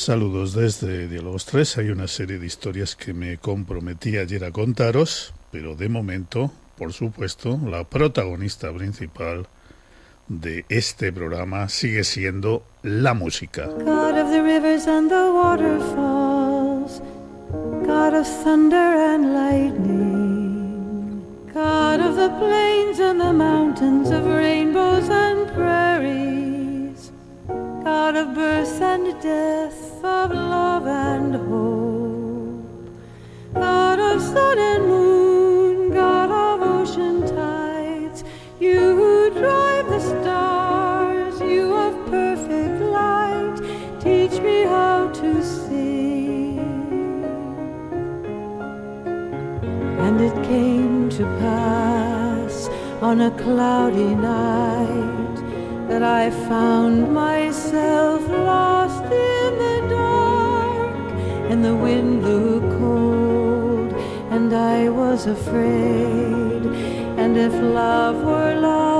Saludos desde Diálogos 3. Hay una serie de historias que me comprometí ayer a contaros, pero de momento, por supuesto, la protagonista principal de este programa sigue siendo la música. God of the rivers and the waterfalls, God of thunder and lightning, God of the plains and the mountains, of rainbows and prairies, God of birth and death pass on a cloudy night that I found myself lost in the dark, and the wind blew cold, and I was afraid. And if love were lost,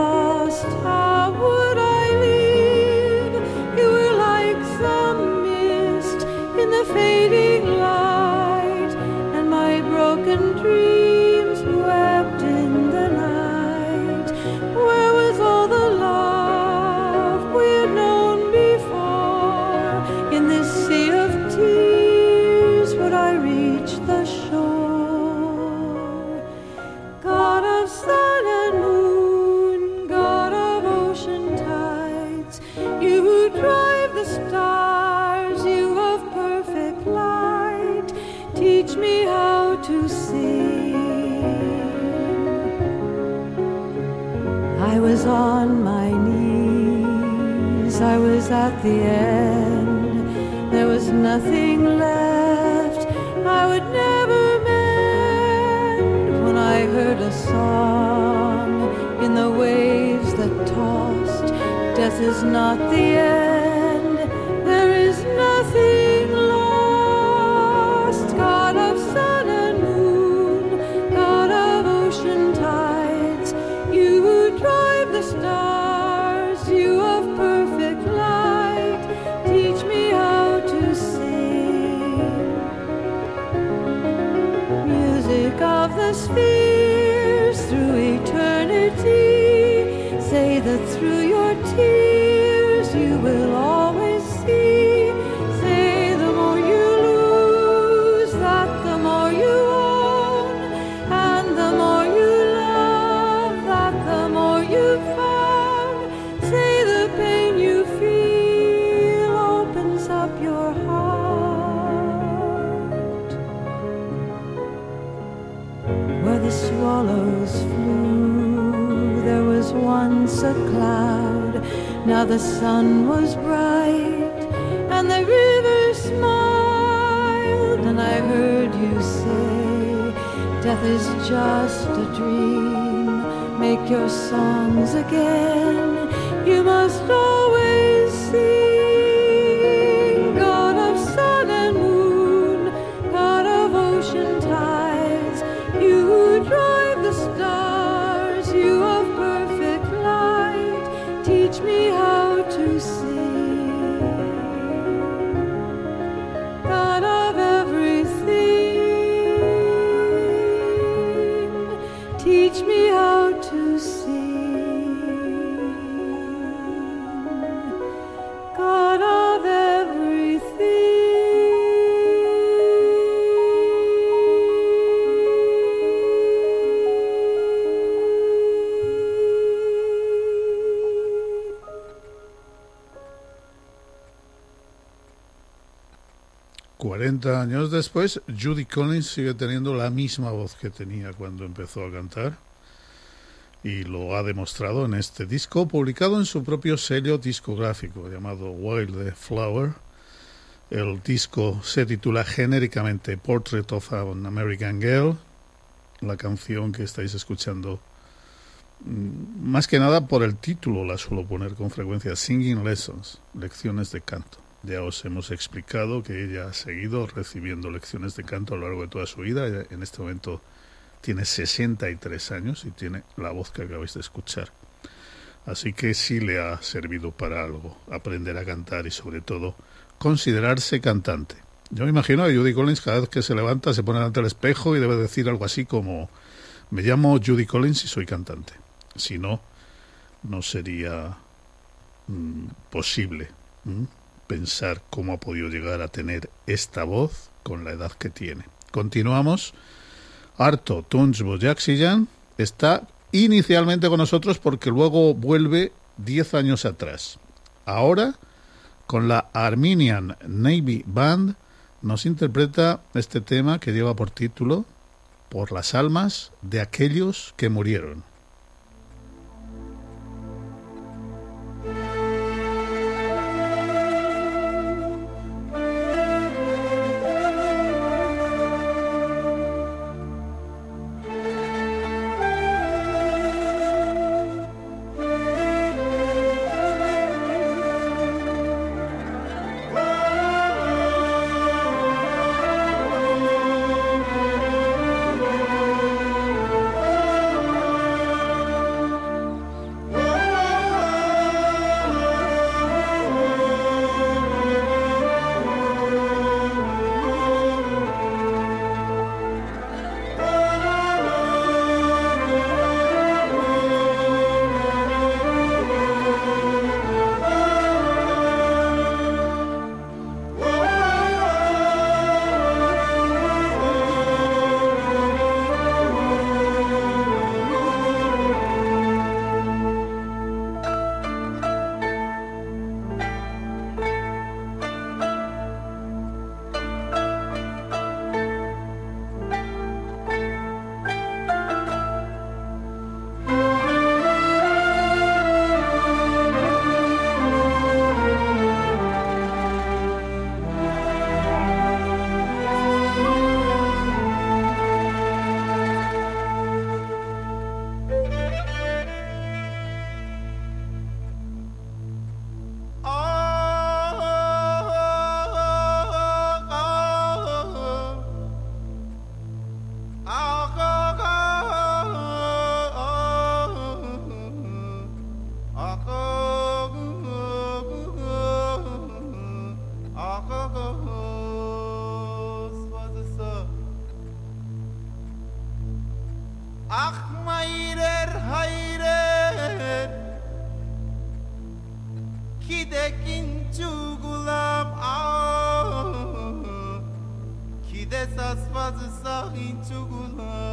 Death is not the end, there is nothing the sun was bright, and the river smiled. And I heard you say, Death is just a dream. Make your songs again. 40 años después, Judy Collins sigue teniendo la misma voz que tenía cuando empezó a cantar y lo ha demostrado en este disco publicado en su propio sello discográfico llamado Wild Flower. El disco se titula genéricamente Portrait of an American Girl. La canción que estáis escuchando, mm, más que nada por el título, la suelo poner con frecuencia, Singing Lessons, lecciones de canto. Ya os hemos explicado que ella ha seguido recibiendo lecciones de canto a lo largo de toda su vida. En este momento tiene 63 años y tiene la voz que acabáis de escuchar. Así que sí le ha servido para algo, aprender a cantar y sobre todo considerarse cantante. Yo me imagino a Judy Collins cada vez que se levanta se pone delante del espejo y debe decir algo así como me llamo Judy Collins y soy cantante. Si no, no sería mm, posible pensar cómo ha podido llegar a tener esta voz con la edad que tiene. Continuamos Arto Tunç Boyaxiyan está inicialmente con nosotros porque luego vuelve 10 años atrás. Ahora, con la Armenian Navy Band, nos interpreta este tema que lleva por título Por las almas de aquellos que murieron. bazı sahin çugular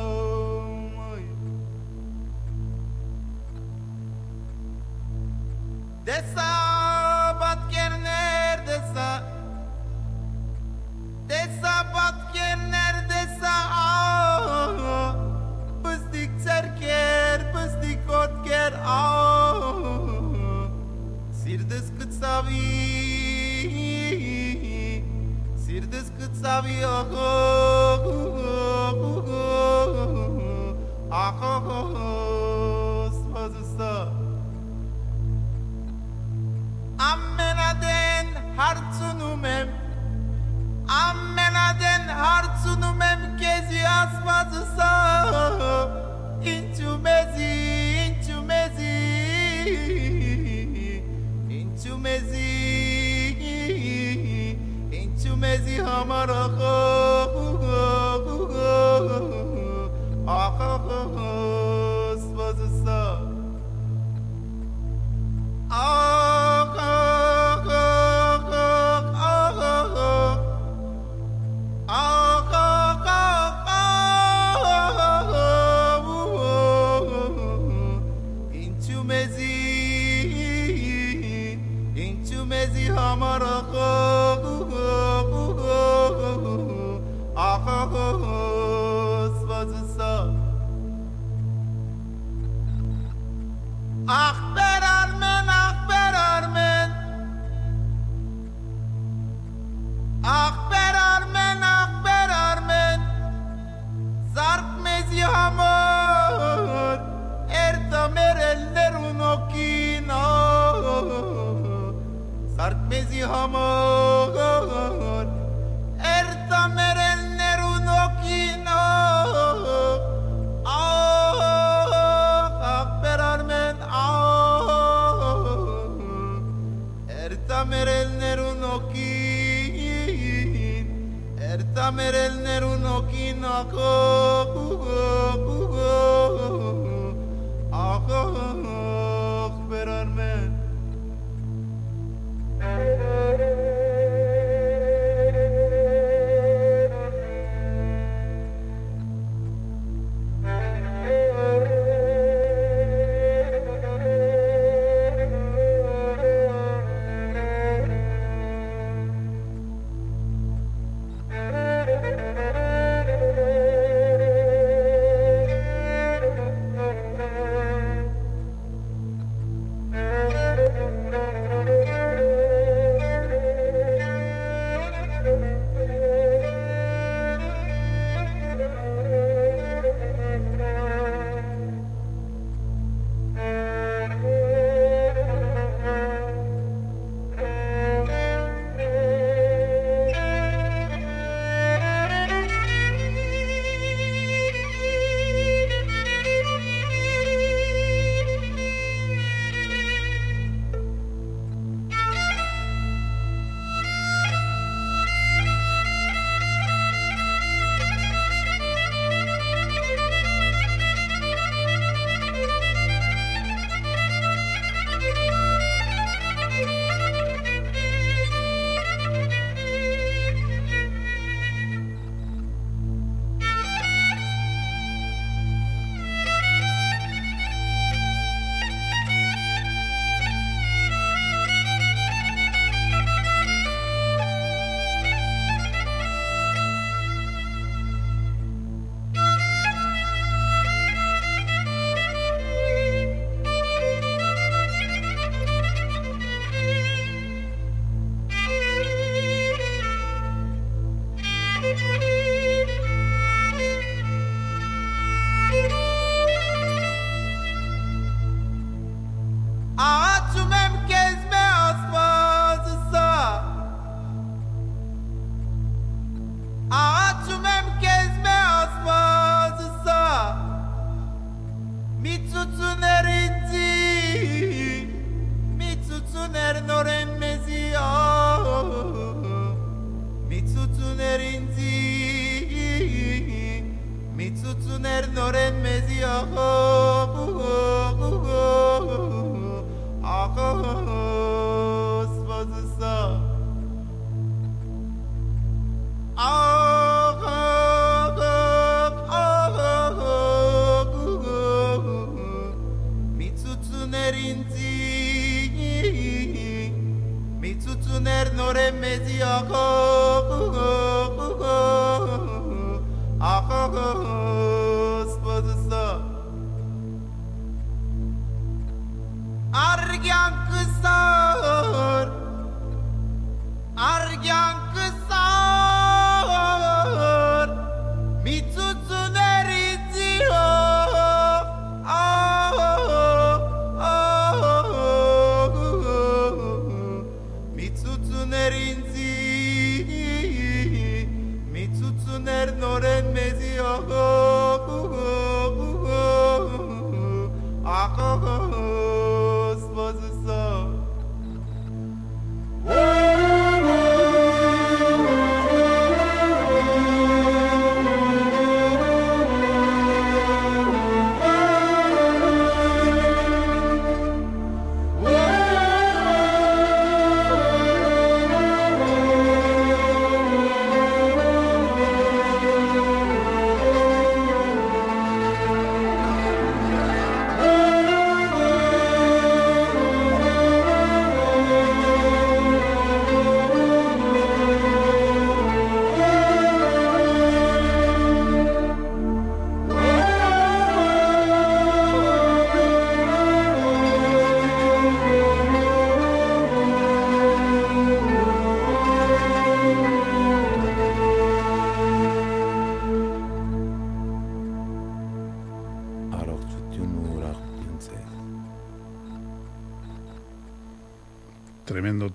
ni homo gogon Erta meren neru no kino. Ah, peran men ah Erta meren no kino. no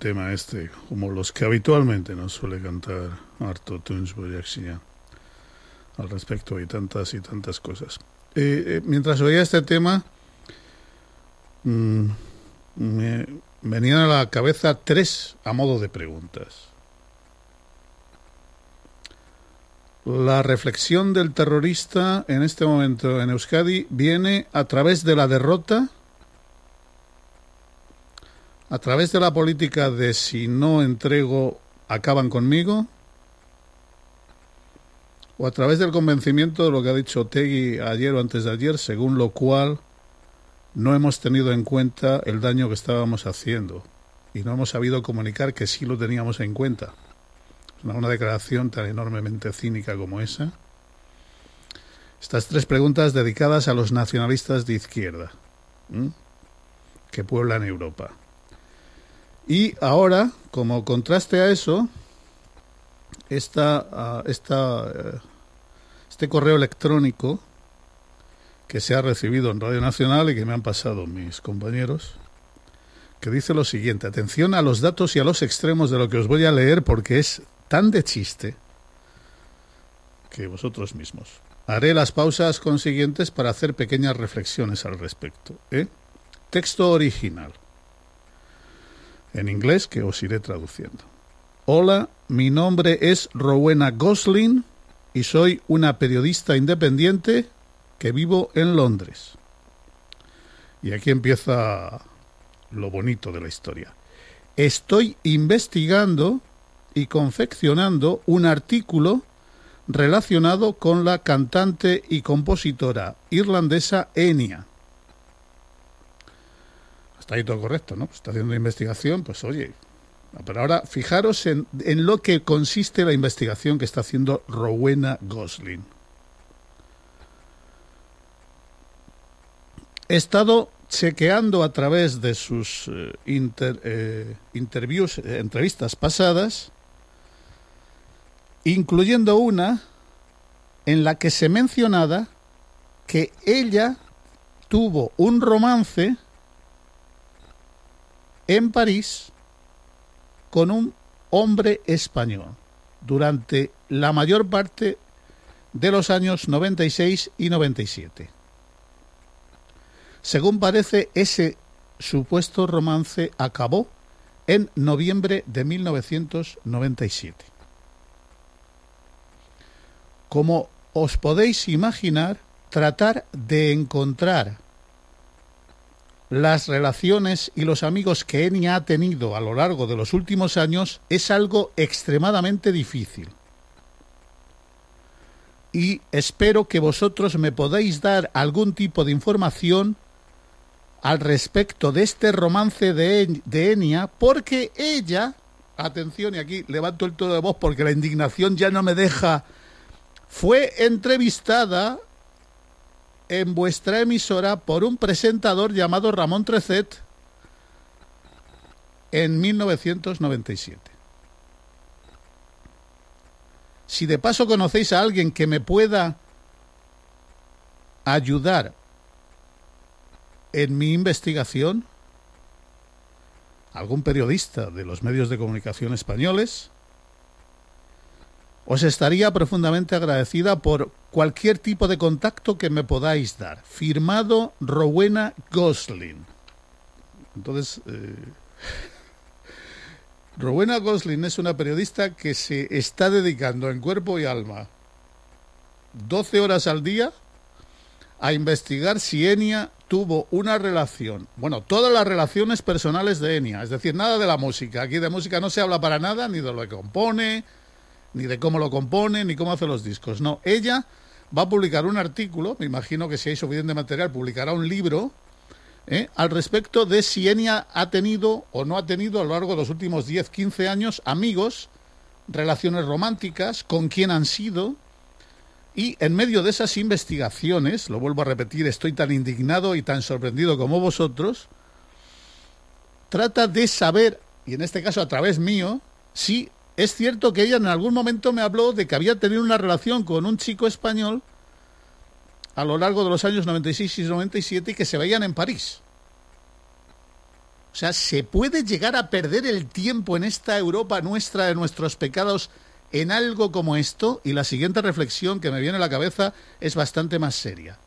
tema este, como los que habitualmente nos suele cantar Arto Tunsbury al respecto hay tantas y tantas cosas. Eh, eh, mientras oía este tema, mm, me venían a la cabeza tres a modo de preguntas. La reflexión del terrorista en este momento en Euskadi viene a través de la derrota, a través de la política de si no entrego, acaban conmigo, o a través del convencimiento de lo que ha dicho Tegui ayer o antes de ayer, según lo cual no hemos tenido en cuenta el daño que estábamos haciendo y no hemos sabido comunicar que sí lo teníamos en cuenta. Una, una declaración tan enormemente cínica como esa. Estas tres preguntas dedicadas a los nacionalistas de izquierda que pueblan Europa. Y ahora, como contraste a eso, esta, uh, esta uh, este correo electrónico que se ha recibido en Radio Nacional y que me han pasado mis compañeros, que dice lo siguiente, atención a los datos y a los extremos de lo que os voy a leer porque es tan de chiste que vosotros mismos. Haré las pausas consiguientes para hacer pequeñas reflexiones al respecto. ¿eh? Texto original. En inglés que os iré traduciendo. Hola, mi nombre es Rowena Gosling y soy una periodista independiente que vivo en Londres. Y aquí empieza lo bonito de la historia. Estoy investigando y confeccionando un artículo relacionado con la cantante y compositora irlandesa Enya. Está ahí todo correcto, ¿no? está haciendo investigación, pues oye, pero ahora fijaros en, en, lo que consiste la investigación que está haciendo Rowena Gosling. He estado chequeando a través de sus eh, eh, eh, entrevistas pasadas, incluyendo una en la que se mencionaba que ella tuvo un romance en París con un hombre español durante la mayor parte de los años 96 y 97. Según parece, ese supuesto romance acabó en noviembre de 1997. Como os podéis imaginar, tratar de encontrar las relaciones y los amigos que Enya ha tenido a lo largo de los últimos años es algo extremadamente difícil. Y espero que vosotros me podáis dar algún tipo de información al respecto de este romance de, de Enya, porque ella, atención, y aquí levanto el tono de voz porque la indignación ya no me deja, fue entrevistada en vuestra emisora por un presentador llamado Ramón Trecet en 1997. Si de paso conocéis a alguien que me pueda ayudar en mi investigación, algún periodista de los medios de comunicación españoles, os estaría profundamente agradecida por cualquier tipo de contacto que me podáis dar. Firmado Rowena Gosling. Entonces, eh, Rowena Gosling es una periodista que se está dedicando en cuerpo y alma 12 horas al día a investigar si Enya tuvo una relación, bueno, todas las relaciones personales de Enya, es decir, nada de la música. Aquí de música no se habla para nada, ni de lo que compone, ni de cómo lo compone, ni cómo hace los discos. No, ella va a publicar un artículo, me imagino que si hay suficiente material, publicará un libro ¿eh? al respecto de si Enya ha tenido o no ha tenido a lo largo de los últimos 10, 15 años amigos, relaciones románticas, con quién han sido. Y en medio de esas investigaciones, lo vuelvo a repetir, estoy tan indignado y tan sorprendido como vosotros, trata de saber, y en este caso a través mío, si es cierto que ella en algún momento me habló de que había tenido una relación con un chico español a lo largo de los años 96 y 97 y que se veían en París. O sea, ¿se puede llegar a perder el tiempo en esta Europa nuestra de nuestros pecados en algo como esto? Y la siguiente reflexión que me viene a la cabeza es bastante más seria.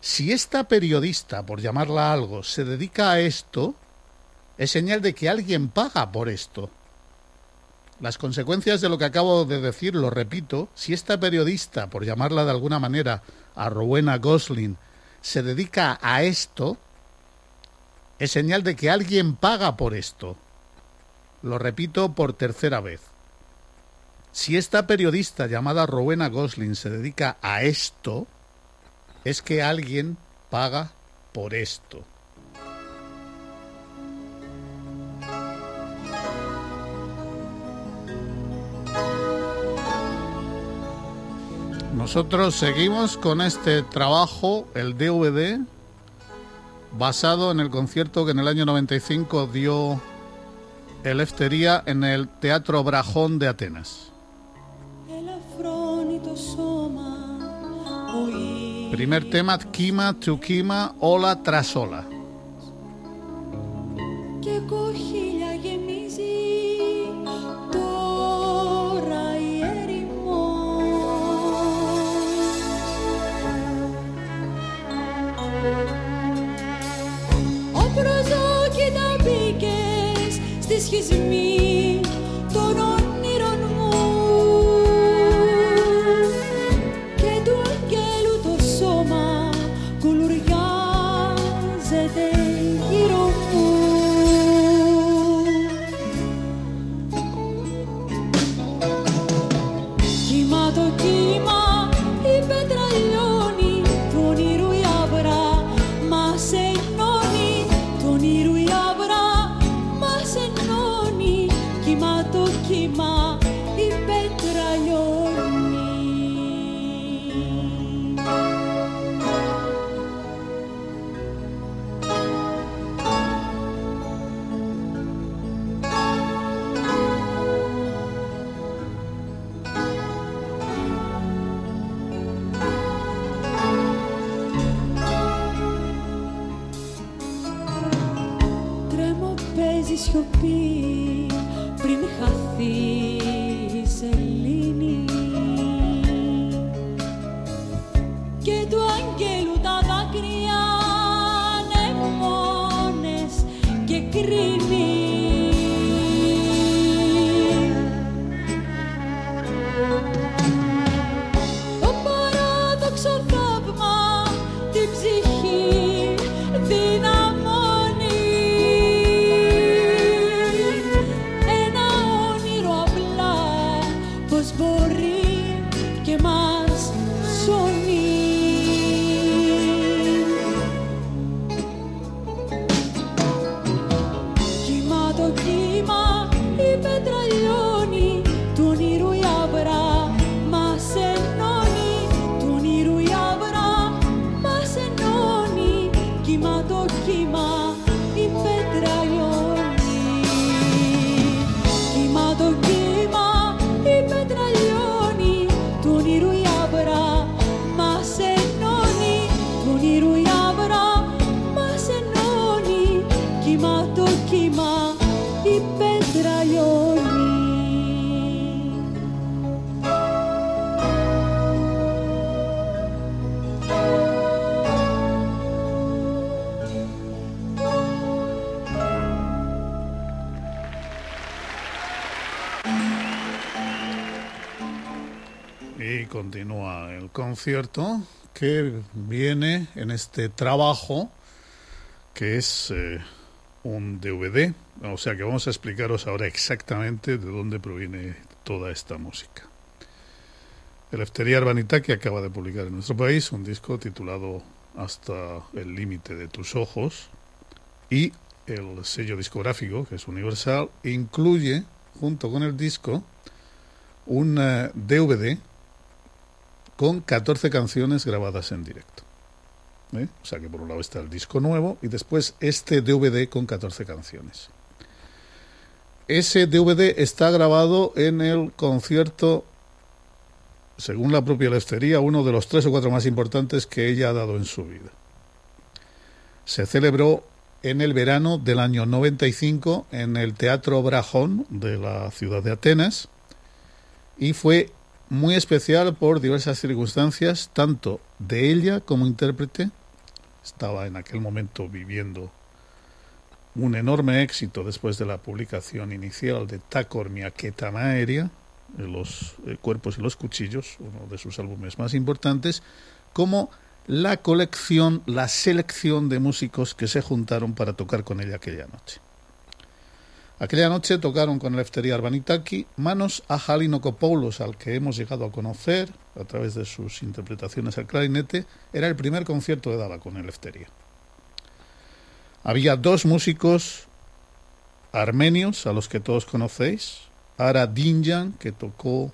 Si esta periodista, por llamarla algo, se dedica a esto, es señal de que alguien paga por esto. Las consecuencias de lo que acabo de decir, lo repito, si esta periodista, por llamarla de alguna manera, a Rowena Gosling, se dedica a esto, es señal de que alguien paga por esto. Lo repito por tercera vez. Si esta periodista llamada Rowena Gosling se dedica a esto, es que alguien paga por esto. Nosotros seguimos con este trabajo, el DVD, basado en el concierto que en el año 95 dio el Eftería en el Teatro Brajón de Atenas. Primer tema, Kima to Kima, ola tras ola. excuse me. Concierto que viene en este trabajo que es eh, un DVD. O sea que vamos a explicaros ahora exactamente de dónde proviene toda esta música. El Eftería Arbanitaki acaba de publicar en nuestro país un disco titulado Hasta el límite de tus ojos y el sello discográfico, que es Universal, incluye junto con el disco un eh, DVD con 14 canciones grabadas en directo. ¿eh? O sea que por un lado está el disco nuevo y después este DVD con 14 canciones. Ese DVD está grabado en el concierto, según la propia Lestería, uno de los tres o cuatro más importantes que ella ha dado en su vida. Se celebró en el verano del año 95 en el Teatro Brajón de la ciudad de Atenas y fue muy especial por diversas circunstancias, tanto de ella como intérprete. Estaba en aquel momento viviendo un enorme éxito después de la publicación inicial de Takor Ketamaeria, los eh, cuerpos y los cuchillos, uno de sus álbumes más importantes, como la colección, la selección de músicos que se juntaron para tocar con ella aquella noche. Aquella noche tocaron con el Eftería Arbanitaki manos a Kopoulos, al que hemos llegado a conocer a través de sus interpretaciones al clarinete. Era el primer concierto de Dava con el Eftería. Había dos músicos armenios, a los que todos conocéis. Ara Dinjan, que tocó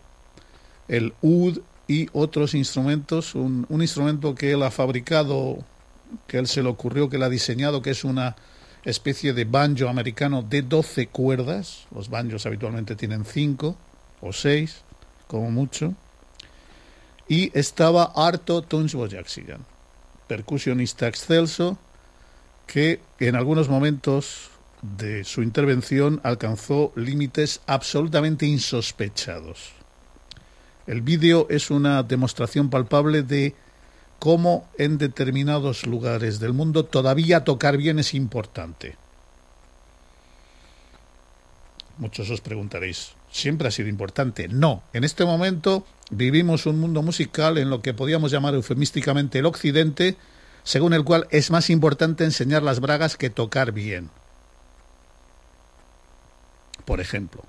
el ud y otros instrumentos. Un, un instrumento que él ha fabricado, que él se le ocurrió, que él ha diseñado, que es una especie de banjo americano de 12 cuerdas. Los banjos habitualmente tienen 5 o 6, como mucho. Y estaba Arto Tunchboyaksigan, percusionista excelso, que en algunos momentos de su intervención alcanzó límites absolutamente insospechados. El vídeo es una demostración palpable de cómo en determinados lugares del mundo todavía tocar bien es importante. Muchos os preguntaréis, ¿siempre ha sido importante? No, en este momento vivimos un mundo musical en lo que podríamos llamar eufemísticamente el occidente, según el cual es más importante enseñar las bragas que tocar bien. Por ejemplo.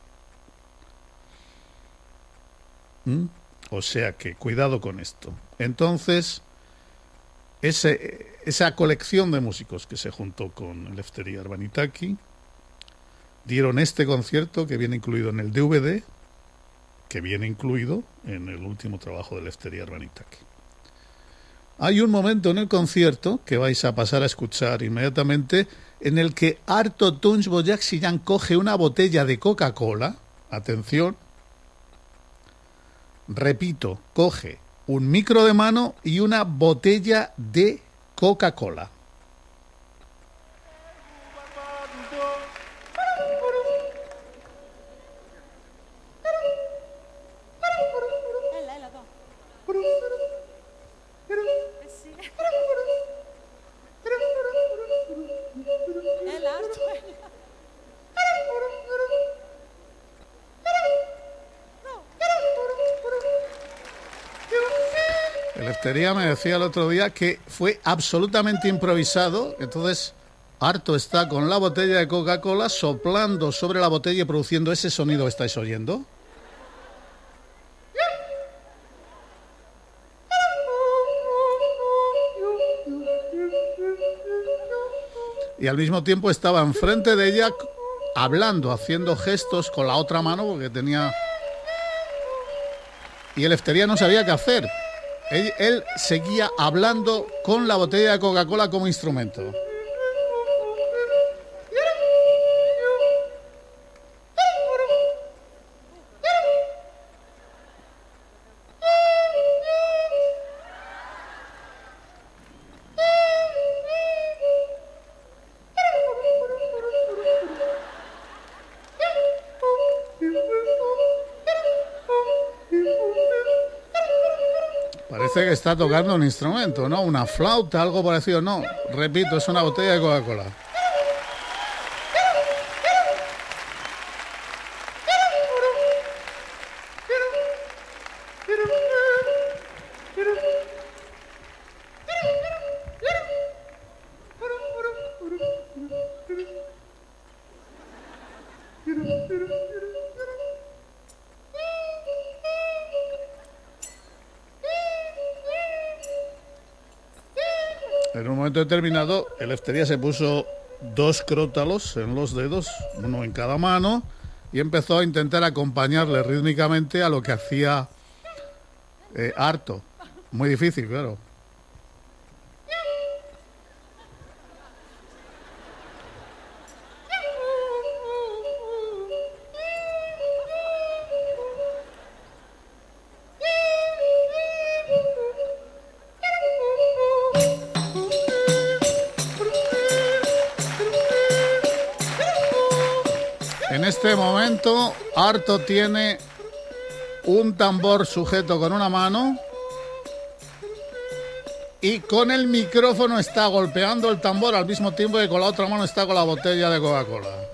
¿Mm? O sea que cuidado con esto. Entonces, esa colección de músicos que se juntó con Leftería Arbanitaki dieron este concierto que viene incluido en el DVD, que viene incluido en el último trabajo de Leftería Arbanitaki. Hay un momento en el concierto que vais a pasar a escuchar inmediatamente en el que Arto Tunch Boyaxiyan coge una botella de Coca-Cola, atención, repito, coge un micro de mano y una botella de Coca-Cola. Me decía el otro día que fue absolutamente improvisado, entonces Harto está con la botella de Coca-Cola soplando sobre la botella y produciendo ese sonido que estáis oyendo. Y al mismo tiempo estaba enfrente de ella hablando, haciendo gestos con la otra mano porque tenía... Y el eftería no sabía qué hacer. Él, seguía hablando con la botella de Coca-Cola como instrumento. Está tocando un instrumento, ¿no? Una flauta, algo parecido. No, repito, es una botella de Coca-Cola. Determinado, el Eftería se puso dos crótalos en los dedos, uno en cada mano, y empezó a intentar acompañarle rítmicamente a lo que hacía eh, harto. Muy difícil, claro. Tiene un tambor sujeto con una mano y con el micrófono está golpeando el tambor al mismo tiempo que con la otra mano está con la botella de Coca-Cola.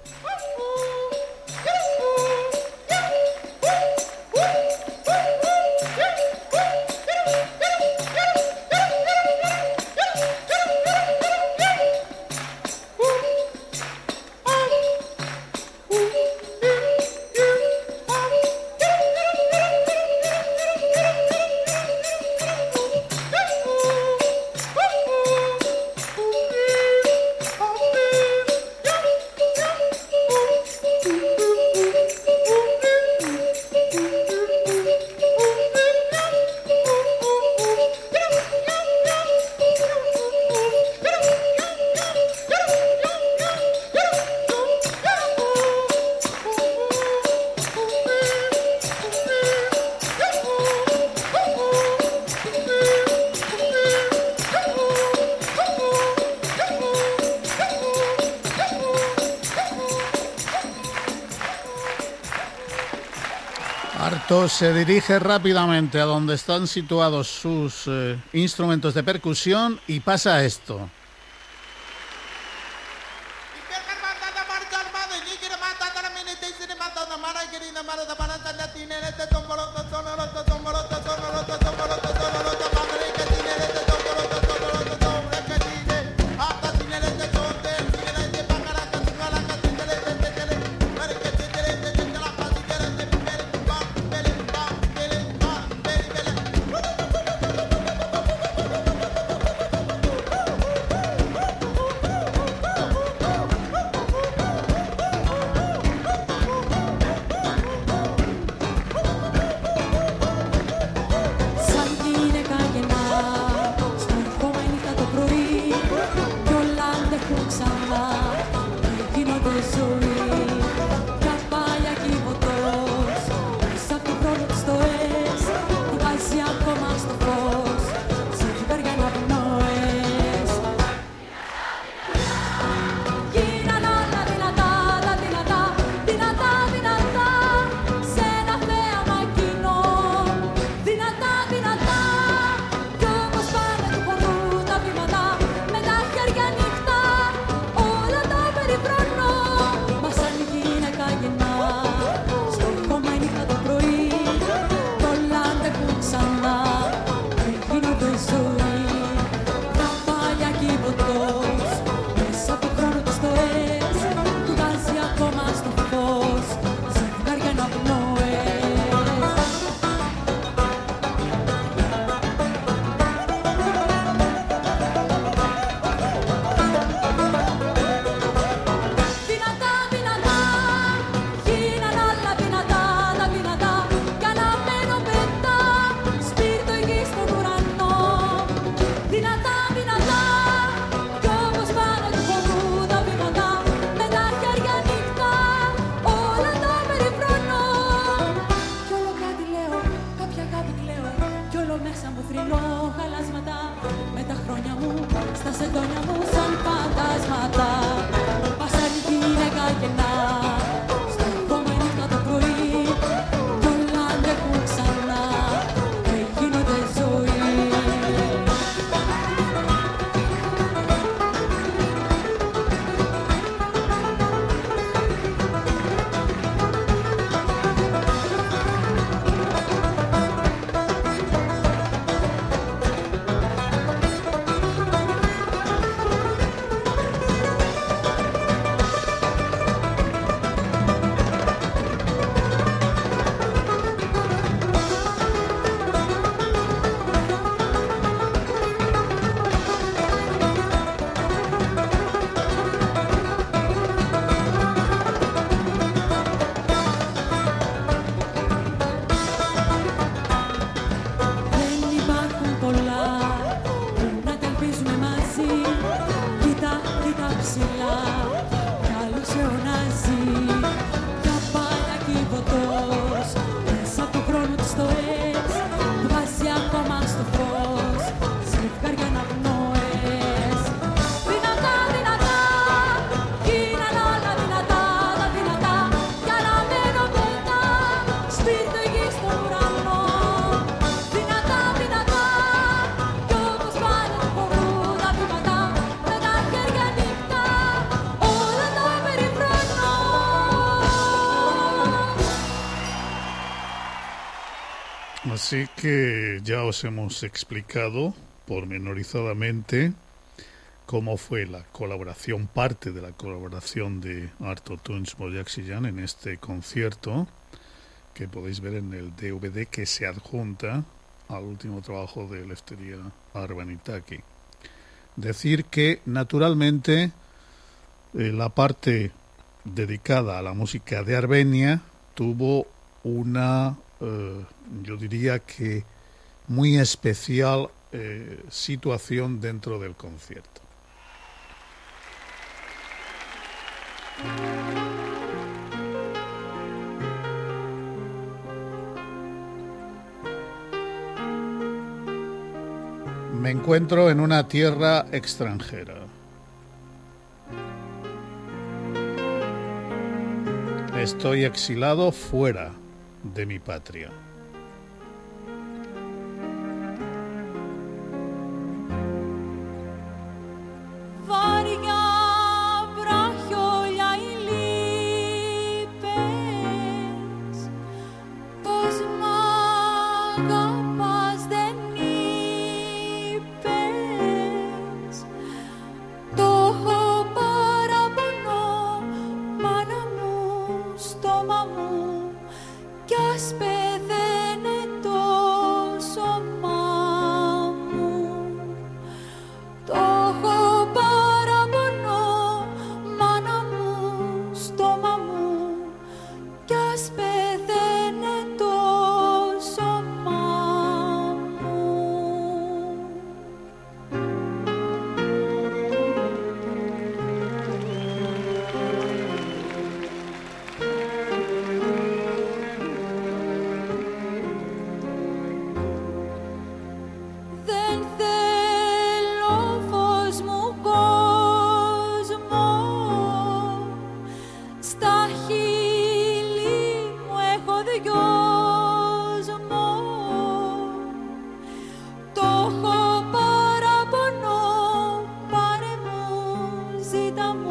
Se dirige rápidamente a donde están situados sus eh, instrumentos de percusión y pasa esto. Así que ya os hemos explicado pormenorizadamente cómo fue la colaboración, parte de la colaboración de Arto Tunch Boyaxiyan en este concierto que podéis ver en el DVD que se adjunta al último trabajo de Leftería Arbanitaki. Decir que, naturalmente, eh, la parte dedicada a la música de Armenia tuvo una eh, yo diría que muy especial eh, situación dentro del concierto. Me encuentro en una tierra extranjera. Estoy exilado fuera de mi patria. see the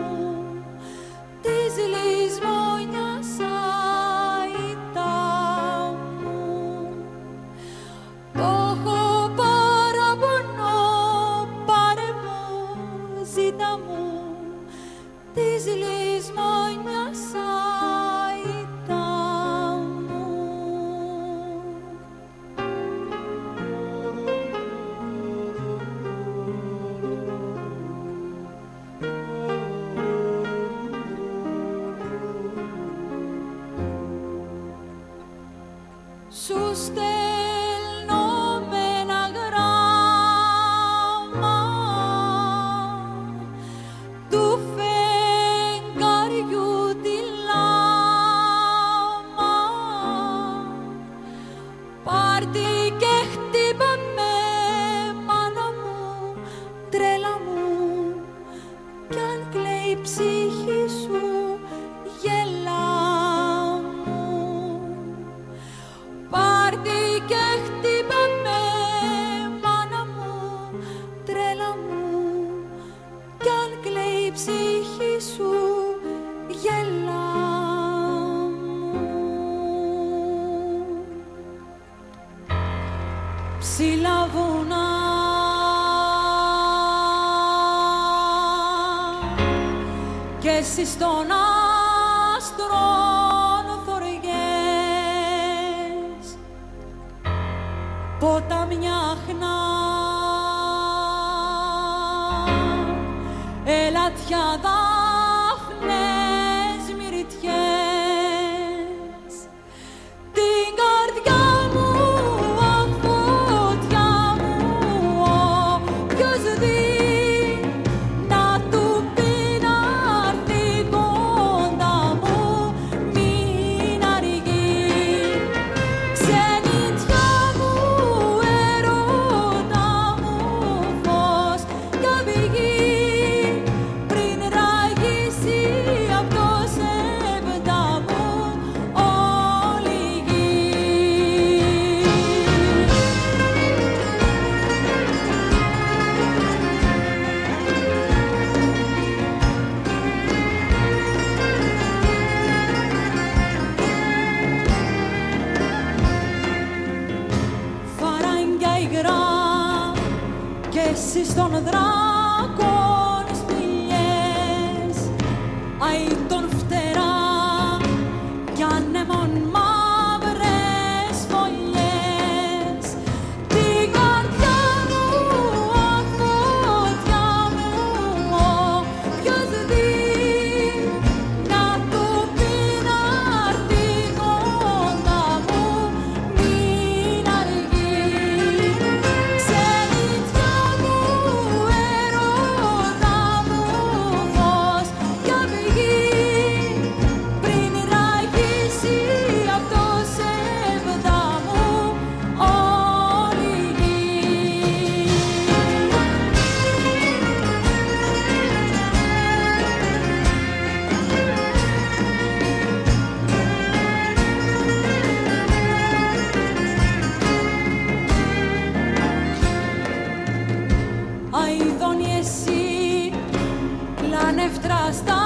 κλανεύτρα στα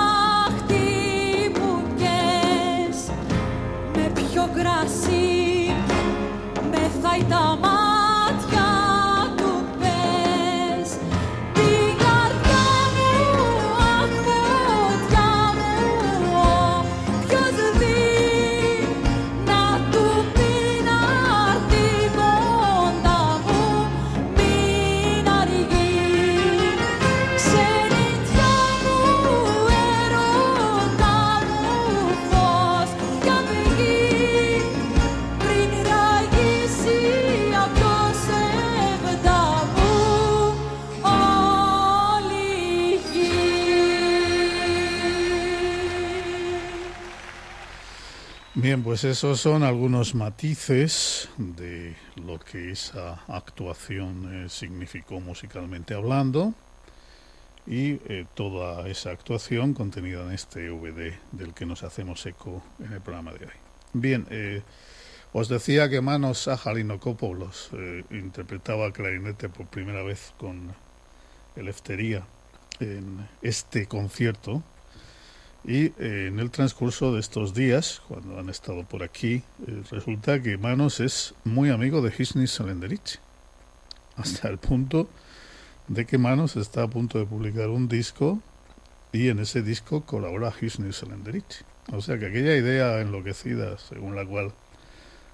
χτυπουκές με πιο κρασί Bien, pues esos son algunos matices de lo que esa actuación eh, significó musicalmente hablando y eh, toda esa actuación contenida en este VD del que nos hacemos eco en el programa de hoy. Bien, eh, os decía que Manos Sahalinokopoulos eh, interpretaba clarinete por primera vez con Eleftería en este concierto y eh, en el transcurso de estos días, cuando han estado por aquí, eh, resulta que Manos es muy amigo de Hisni Salenderich, hasta el punto de que Manos está a punto de publicar un disco y en ese disco colabora Hisni Salenderich. O sea que aquella idea enloquecida, según la cual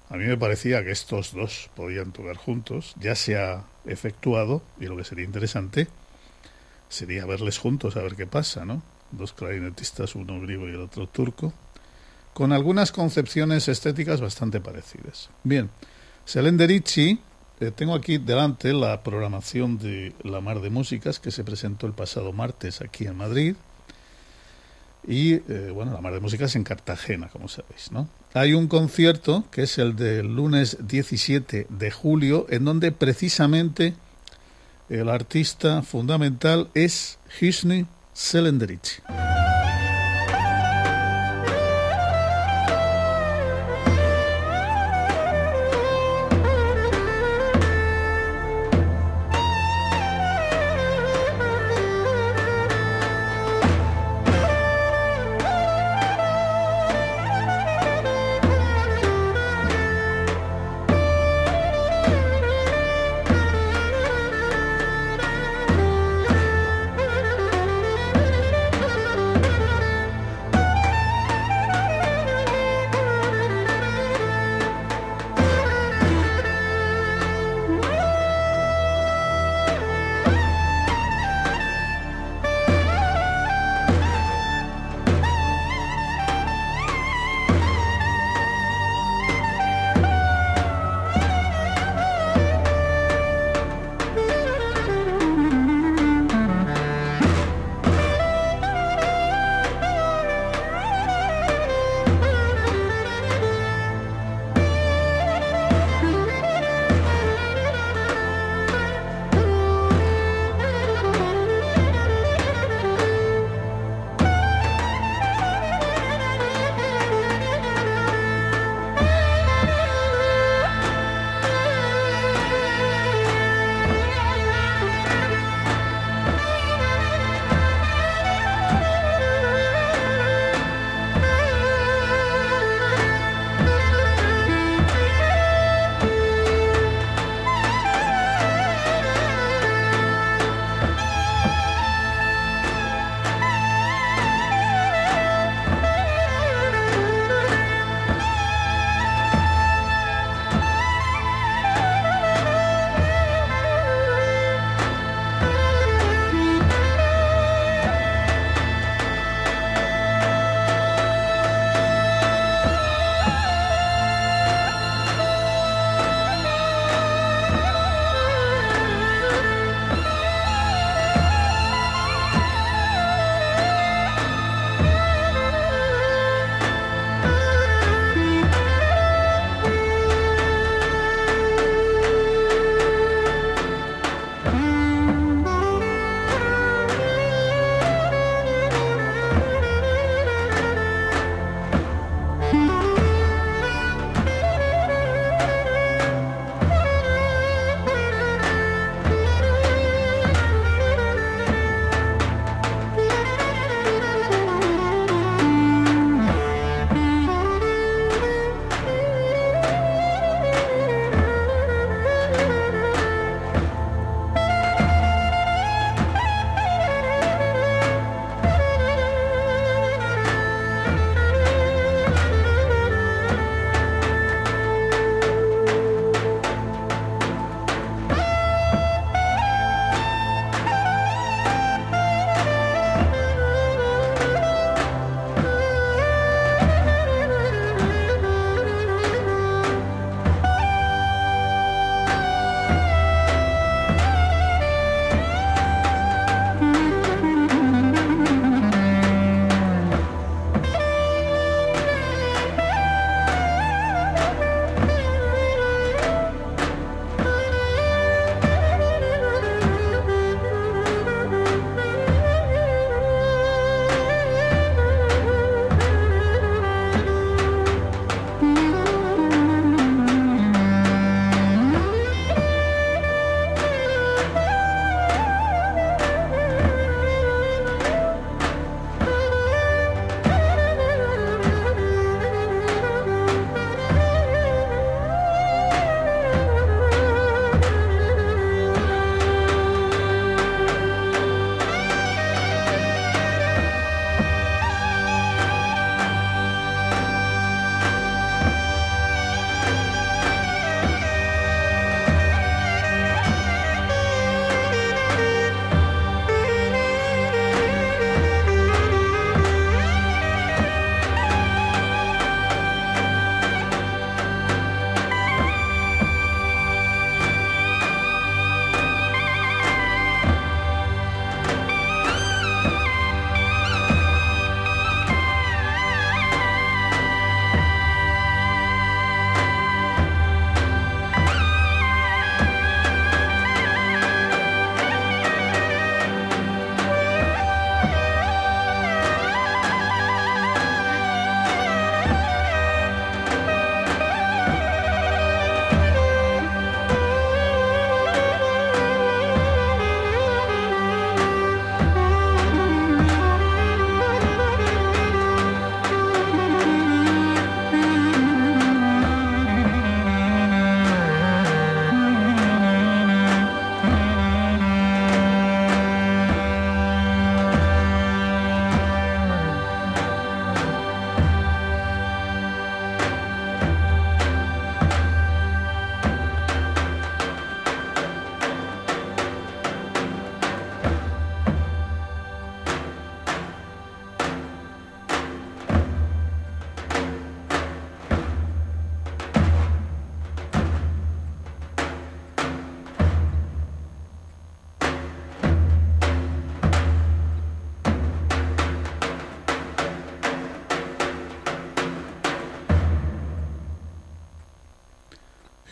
a mí me parecía que estos dos podían tocar juntos, ya se ha efectuado y lo que sería interesante sería verles juntos a ver qué pasa, ¿no? Dos clarinetistas, uno griego y el otro turco, con algunas concepciones estéticas bastante parecidas. Bien, Selenderici, eh, tengo aquí delante la programación de La Mar de Músicas que se presentó el pasado martes aquí en Madrid. Y eh, bueno, la Mar de Músicas en Cartagena, como sabéis, ¿no? Hay un concierto que es el del lunes 17 de julio, en donde precisamente el artista fundamental es Hisni Selenderici.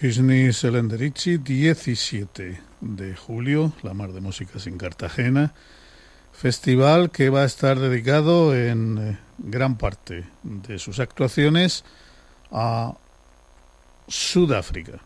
Gisni Selenderici, 17 de julio, la Mar de Músicas en Cartagena, festival que va a estar dedicado en eh, gran parte de sus actuaciones a Sudáfrica.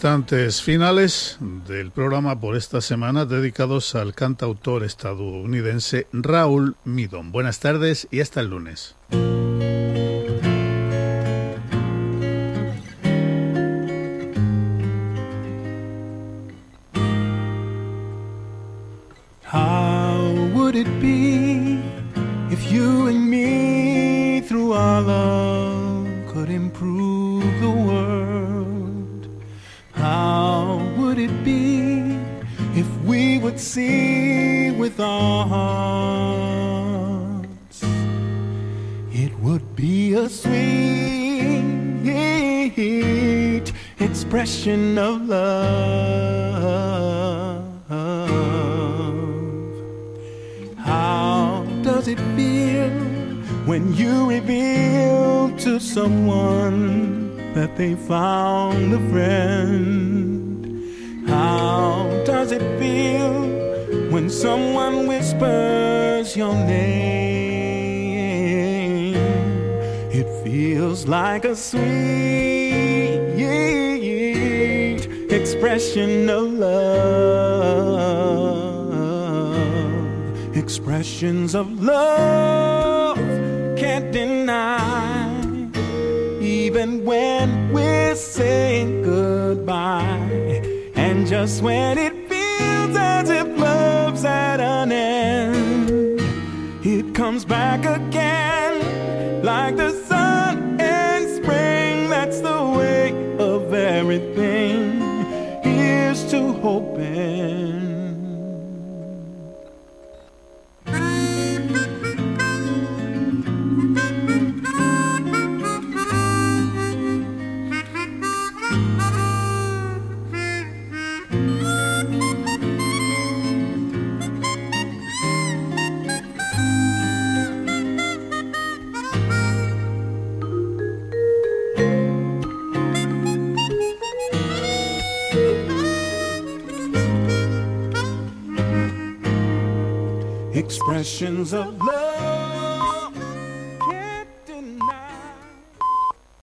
Instantes finales del programa por esta semana dedicados al cantautor estadounidense Raúl Midon. Buenas tardes y hasta el lunes. A sweet expression of love. How does it feel when you reveal to someone that they found a friend? How does it feel when someone whispers your name? Feels like a sweet expression of love. Expressions of love can't deny, even when we're saying goodbye. And just when it feels as if love's at an end, it comes back again like the expressions of love.